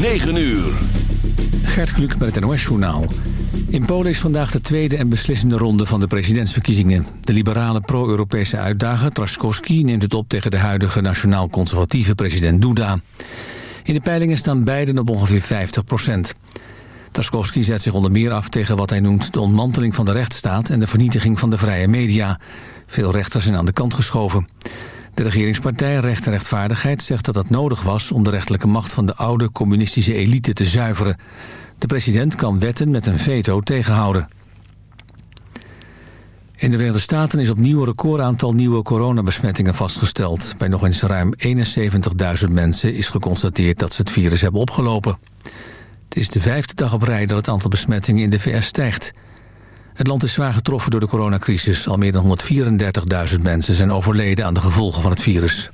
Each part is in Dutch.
9 uur. Gert Kluk met het NOS-journaal. In Polen is vandaag de tweede en beslissende ronde van de presidentsverkiezingen. De liberale pro-Europese uitdager Trzaskowski neemt het op tegen de huidige nationaal-conservatieve president Duda. In de peilingen staan beiden op ongeveer 50 procent. Trzaskowski zet zich onder meer af tegen wat hij noemt de ontmanteling van de rechtsstaat en de vernietiging van de vrije media. Veel rechters zijn aan de kant geschoven. De regeringspartij Recht en Rechtvaardigheid zegt dat dat nodig was... om de rechterlijke macht van de oude communistische elite te zuiveren. De president kan wetten met een veto tegenhouden. In de Verenigde Staten is opnieuw een recordaantal nieuwe coronabesmettingen vastgesteld. Bij nog eens ruim 71.000 mensen is geconstateerd dat ze het virus hebben opgelopen. Het is de vijfde dag op rij dat het aantal besmettingen in de VS stijgt. Het land is zwaar getroffen door de coronacrisis. Al meer dan 134.000 mensen zijn overleden aan de gevolgen van het virus.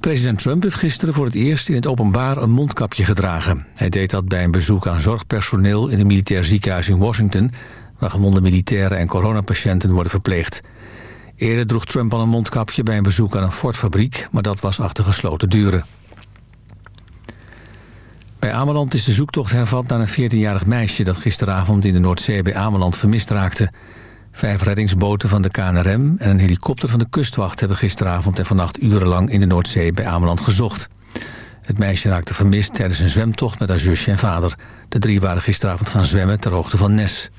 President Trump heeft gisteren voor het eerst in het openbaar een mondkapje gedragen. Hij deed dat bij een bezoek aan zorgpersoneel in een militair ziekenhuis in Washington... waar gewonde militairen en coronapatiënten worden verpleegd. Eerder droeg Trump al een mondkapje bij een bezoek aan een Ford-fabriek... maar dat was achter gesloten deuren. Bij Ameland is de zoektocht hervat naar een 14-jarig meisje... dat gisteravond in de Noordzee bij Ameland vermist raakte. Vijf reddingsboten van de KNRM en een helikopter van de kustwacht... hebben gisteravond en vannacht urenlang in de Noordzee bij Ameland gezocht. Het meisje raakte vermist tijdens een zwemtocht met haar zusje en vader. De drie waren gisteravond gaan zwemmen ter hoogte van Nes.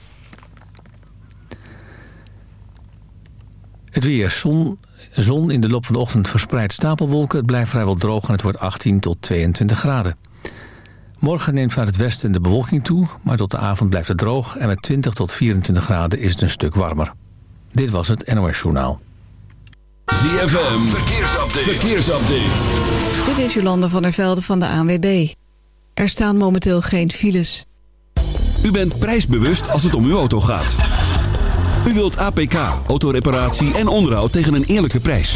Het weer. Zon, zon in de loop van de ochtend verspreid stapelwolken. Het blijft vrijwel droog en het wordt 18 tot 22 graden. Morgen neemt vanuit het westen de bewolking toe, maar tot de avond blijft het droog... en met 20 tot 24 graden is het een stuk warmer. Dit was het NOS Journaal. ZFM, verkeersupdate. verkeersupdate. Dit is Jolande van der Velde van de ANWB. Er staan momenteel geen files. U bent prijsbewust als het om uw auto gaat. U wilt APK, autoreparatie en onderhoud tegen een eerlijke prijs.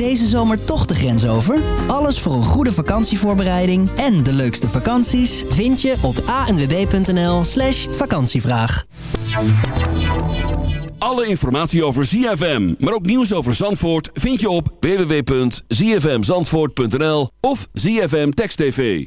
Deze zomer toch de grens over? Alles voor een goede vakantievoorbereiding en de leukste vakanties vind je op anwb.nl slash vakantievraag. Alle informatie over ZFM, maar ook nieuws over Zandvoort... vind je op www.zfmzandvoort.nl of ZFM Text TV.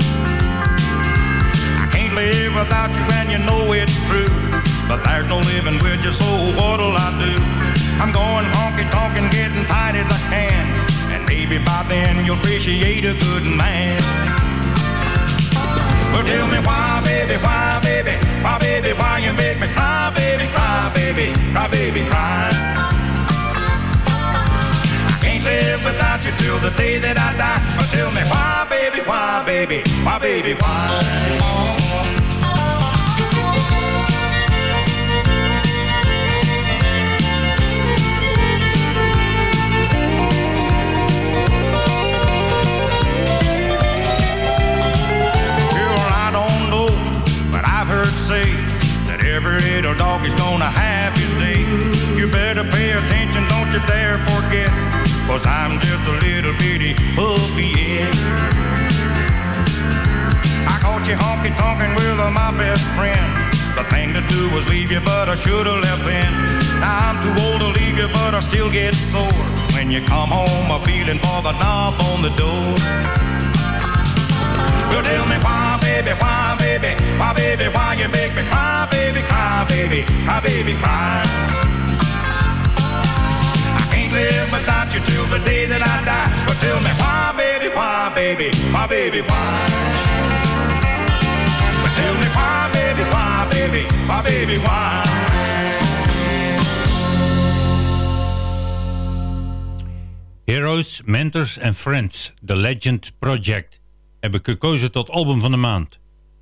Live without you, and you know it's true. But there's no living with you, so what'll I do? I'm going honky tonk and getting tight as I can. And maybe by then you'll appreciate a good man. Well, tell me why, baby, why, baby, why, baby, why you make me cry, baby, cry, baby, cry, baby, cry. Live without you till the day that I die. But tell me why, baby, why, baby, why, baby, why? That every little dog is gonna have his day. You better pay attention, don't you dare forget, cause I'm just a little bitty puppy, yeah. I caught you honky tonkin' with my best friend, The thing to do was leave you, but I should have left then. Now I'm too old to leave you, but I still get sore. When you come home, I'm feeling for the knob on the door. You tell me why, baby, why, baby, why, baby, why you make me cry, baby, cry, baby, cry, baby, cry. Live without you till the day that I die. But tell me why, baby, why, baby, why, baby, why? But tell me why, baby, why, baby, why, baby, why? Heroes, Mentors and Friends, The Legend Project, heb ik gekozen tot album van de maand.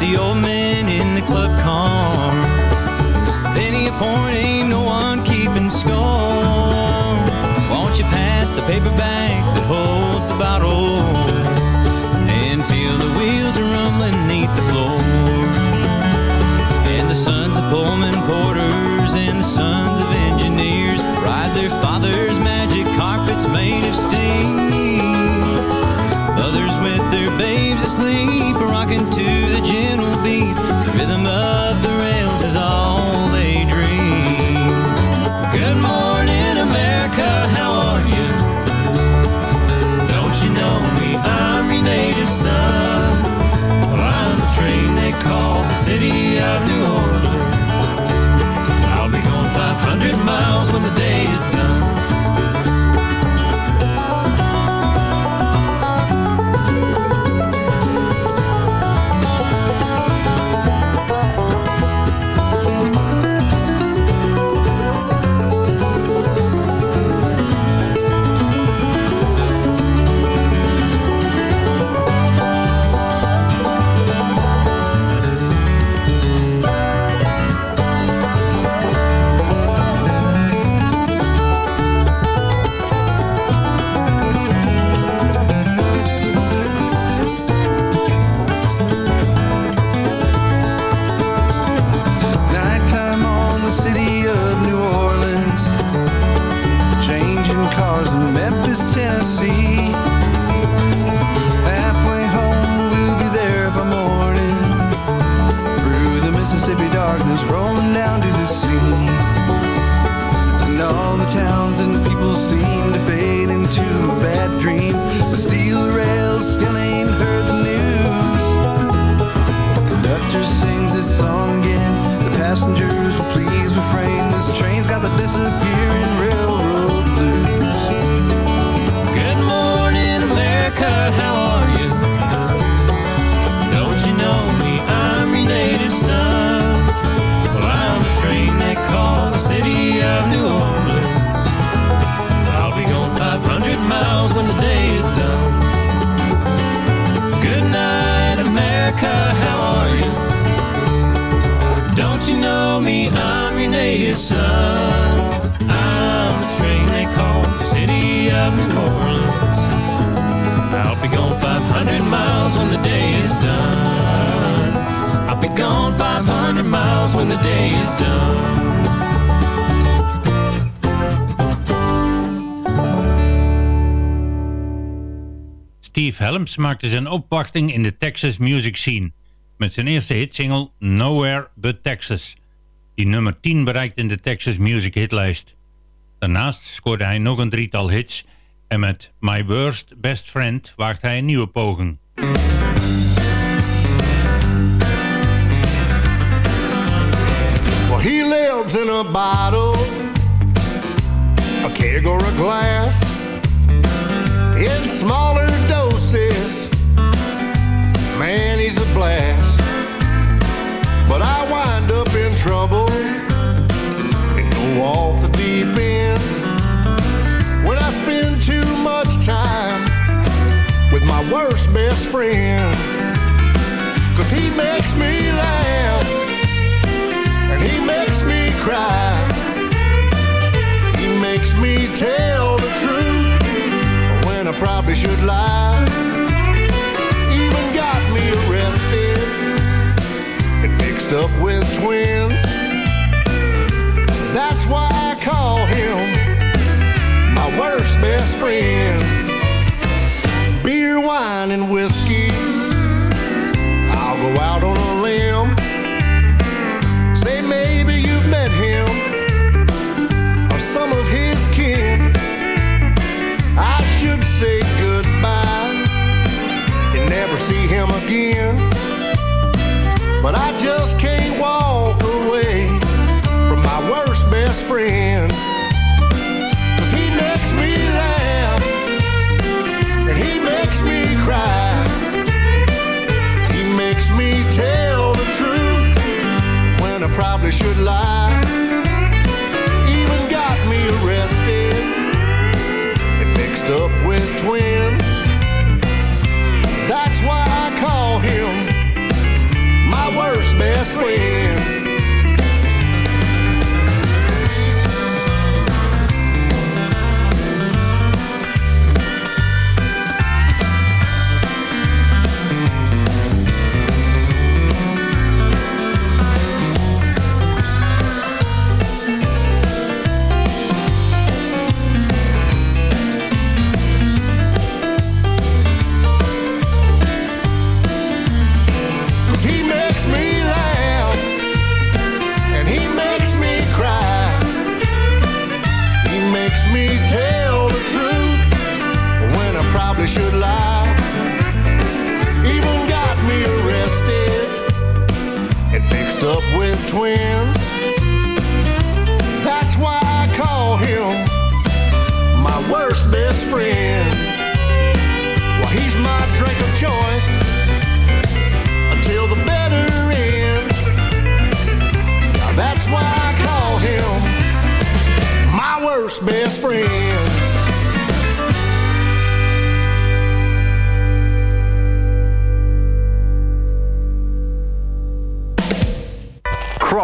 The old men in the club car. Penny a point, ain't no one keeping score. Won't you pass the paper bag son. I'm the train they call city of Orleans. I'll be gone 500 miles when the day is done. I'll be gone 500 miles when the day is done. Steve Helms maakte zijn opwachting in de Texas music scene met zijn eerste hitsingle Nowhere But Texas, die nummer 10 bereikt in de Texas Music Hitlijst. Daarnaast scoorde hij nog een drietal hits en met My Worst Best Friend waagt hij een nieuwe poging. Well, he lives in a bottle, a keg or a glass, in smaller doses. Man, he's a blast, but I wind up in trouble. off the deep end when I spend too much time with my worst best friend. Cause he makes me laugh and he makes me cry. He makes me tell the truth when I probably should lie. Even got me arrested and mixed up with twins. Friend. Beer, wine, and whiskey. I'll go out on a limb. Say maybe you've met him or some of his kin. I should say goodbye and never see him again. But I just should lie.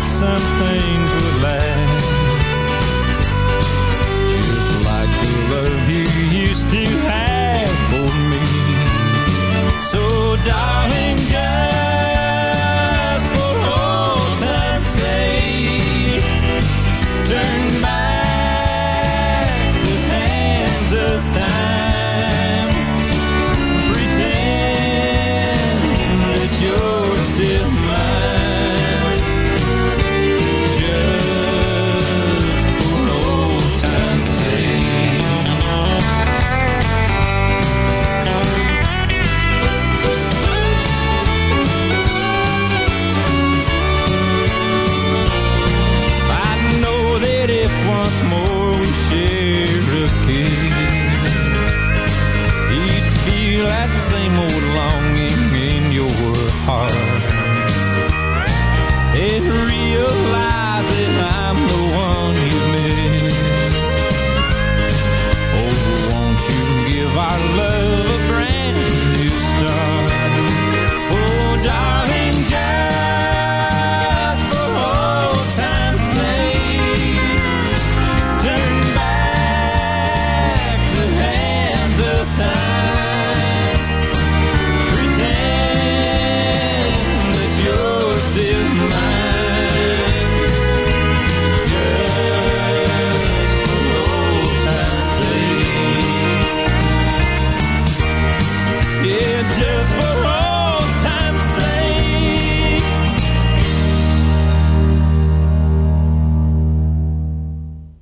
something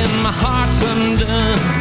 and my heart's undone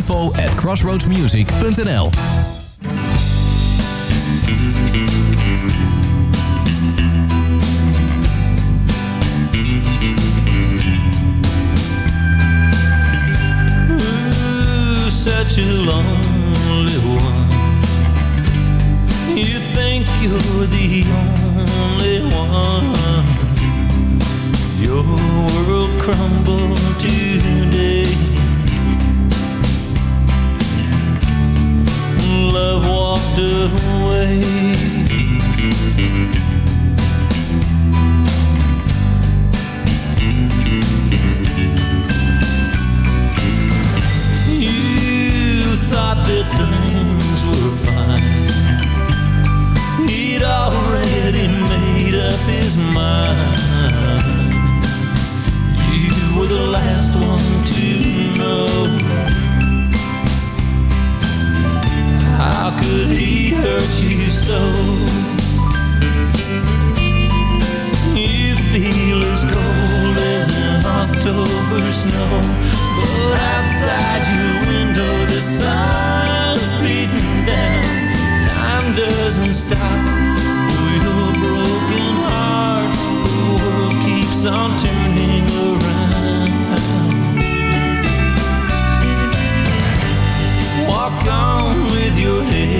info at crossroadsmusic.nl such a lonely one. You think you're the only one. Your world crumbled to washed away hurt you so. You feel as cold as an October snow, but outside your window the sun's beating down. Time doesn't stop for your broken heart. The world keeps on turning around. Walk on with your head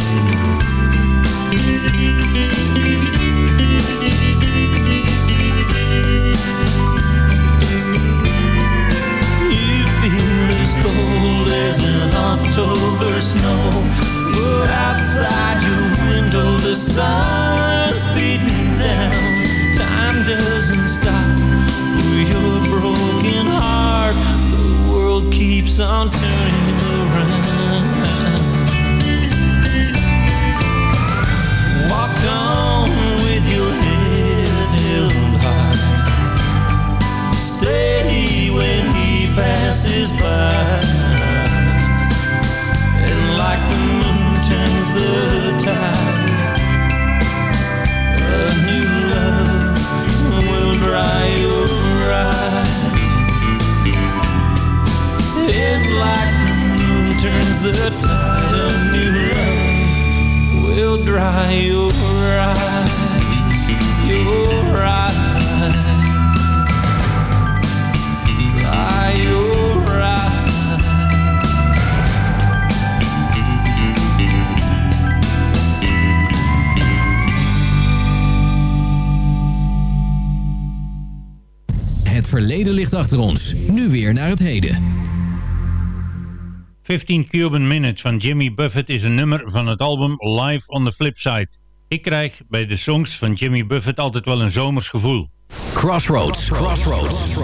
15 Cuban Minutes van Jimmy Buffett is een nummer van het album Live on the Flipside. Ik krijg bij de songs van Jimmy Buffett altijd wel een zomers gevoel. Crossroads, Crossroads,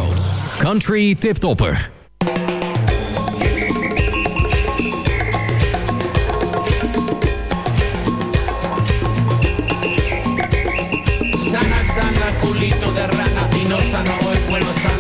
Country Tiptopper. Sana, sana, culito de rana, si no sana hoy sana.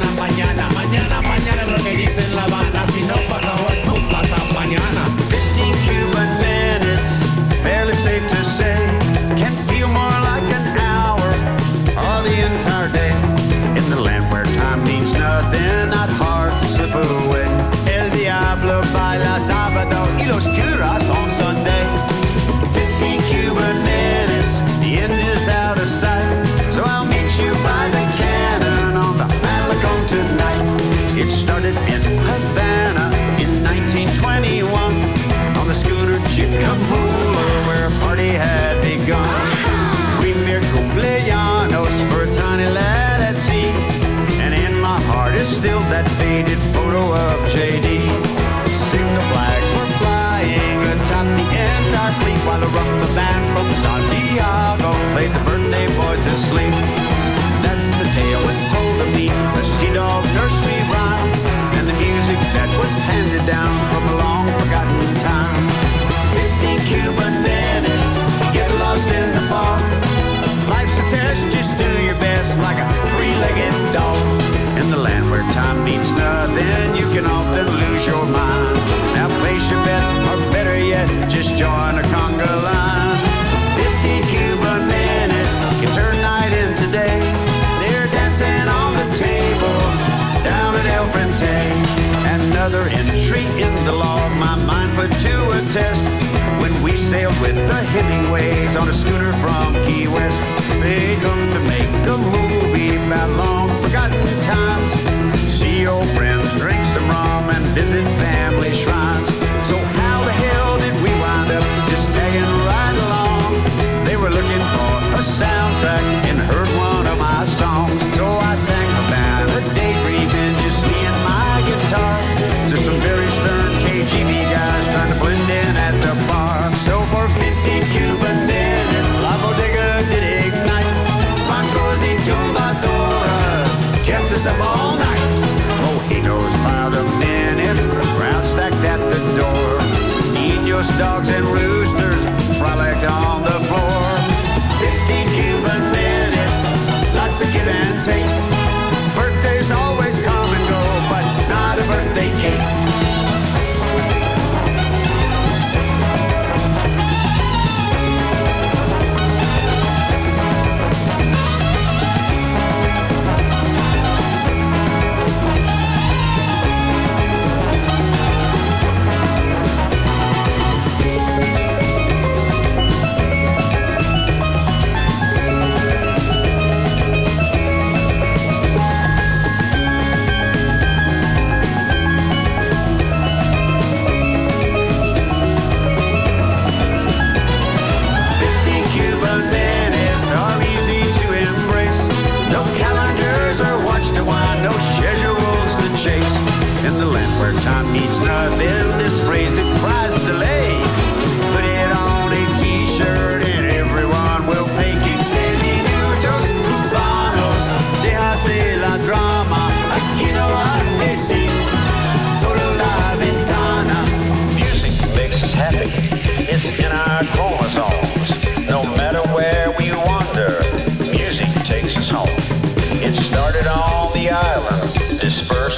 means nothing, you can often lose your mind. Now place your bets, or better yet, just join a conga line. Fifteen Cuban minutes can turn night into day. They're dancing on the table down at El Frente. Another entry in the log, my mind put to a test. When we sailed with the Hemingways on a schooner from Key West, they come to make a movie about long forgotten times. Old friends, drink some rum and visit family shrines.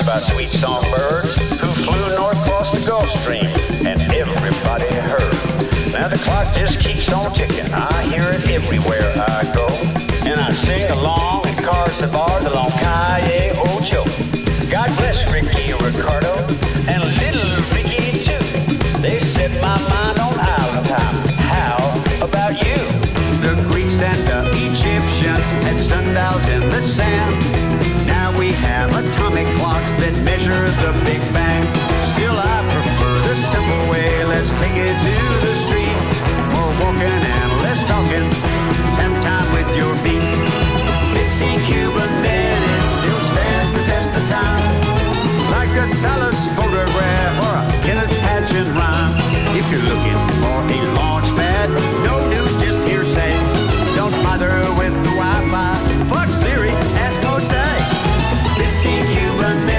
By sweet songbirds who flew north across the Gulf Stream, and everybody heard. Now the clock just keeps on ticking. I hear it everywhere I go, and I sing along in cars and bars along Calle Ocho. God bless Ricky Ricardo and little Ricky too. They set my mind on island time. How about you? The Greeks and the Egyptians had sundials in the sand. The Big Bang. Still, I prefer the simple way. Let's take it to the street. More walking and less talking. Time time with your feet. 15 Cuban minutes still stands the test of time. Like a Salas photograph or a Kenneth Patchen rhyme. If you're looking for a launch pad, no news, just hearsay. Don't bother with the Wi-Fi. Fuck Siri, ask Jose. 15 Cuban minutes,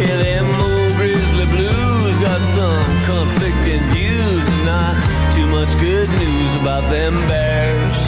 Yeah, them old grizzly blues got some conflicting views not too much good news about them bears.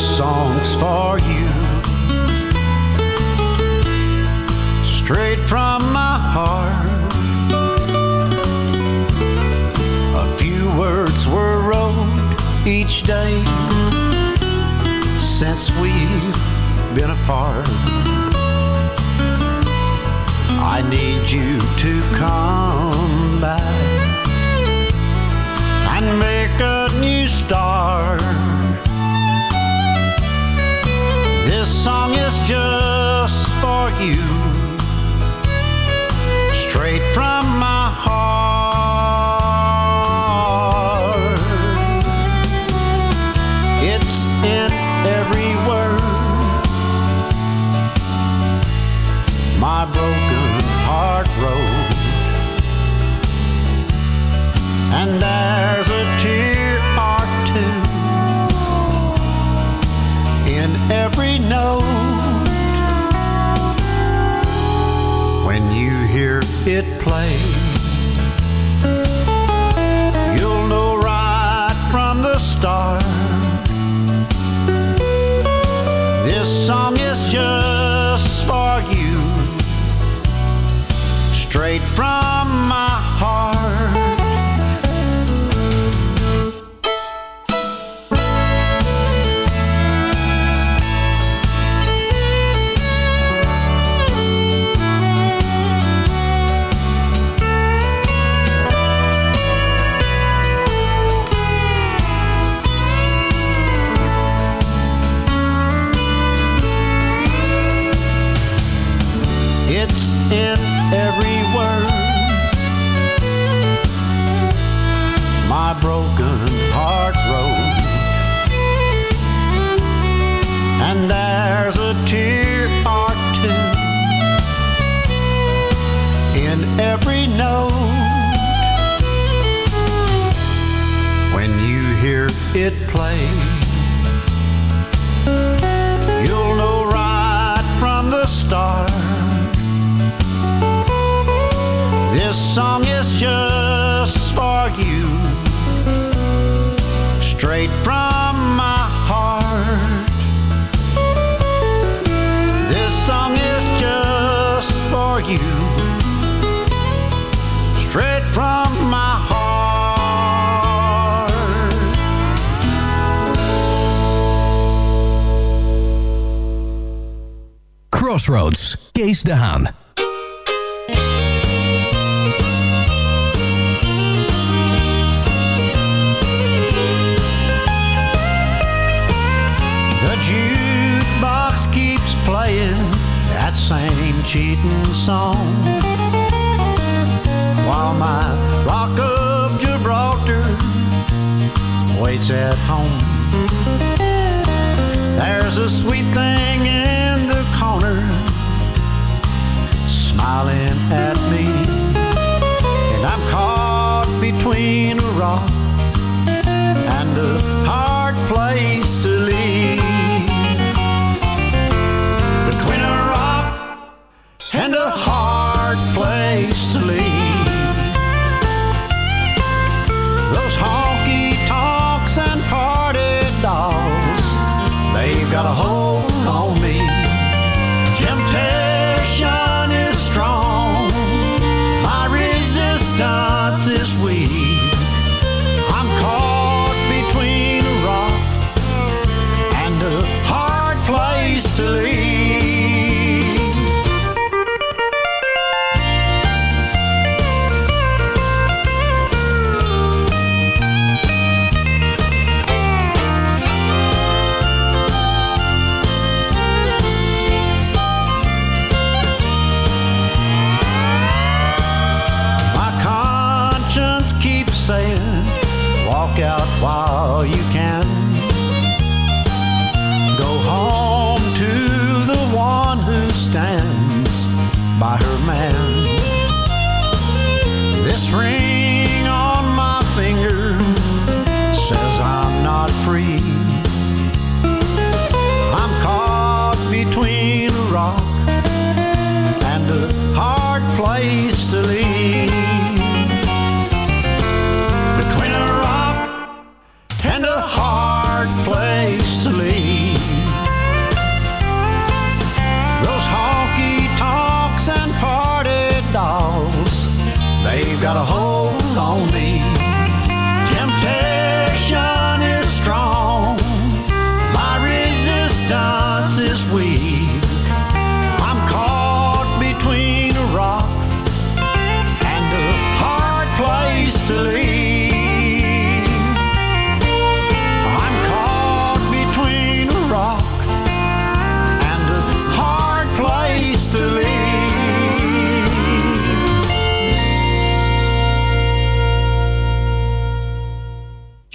Song's for you. Straight from my heart. A few words were wrote each day since we've been apart. I need you to come back song is just for you, straight from hard place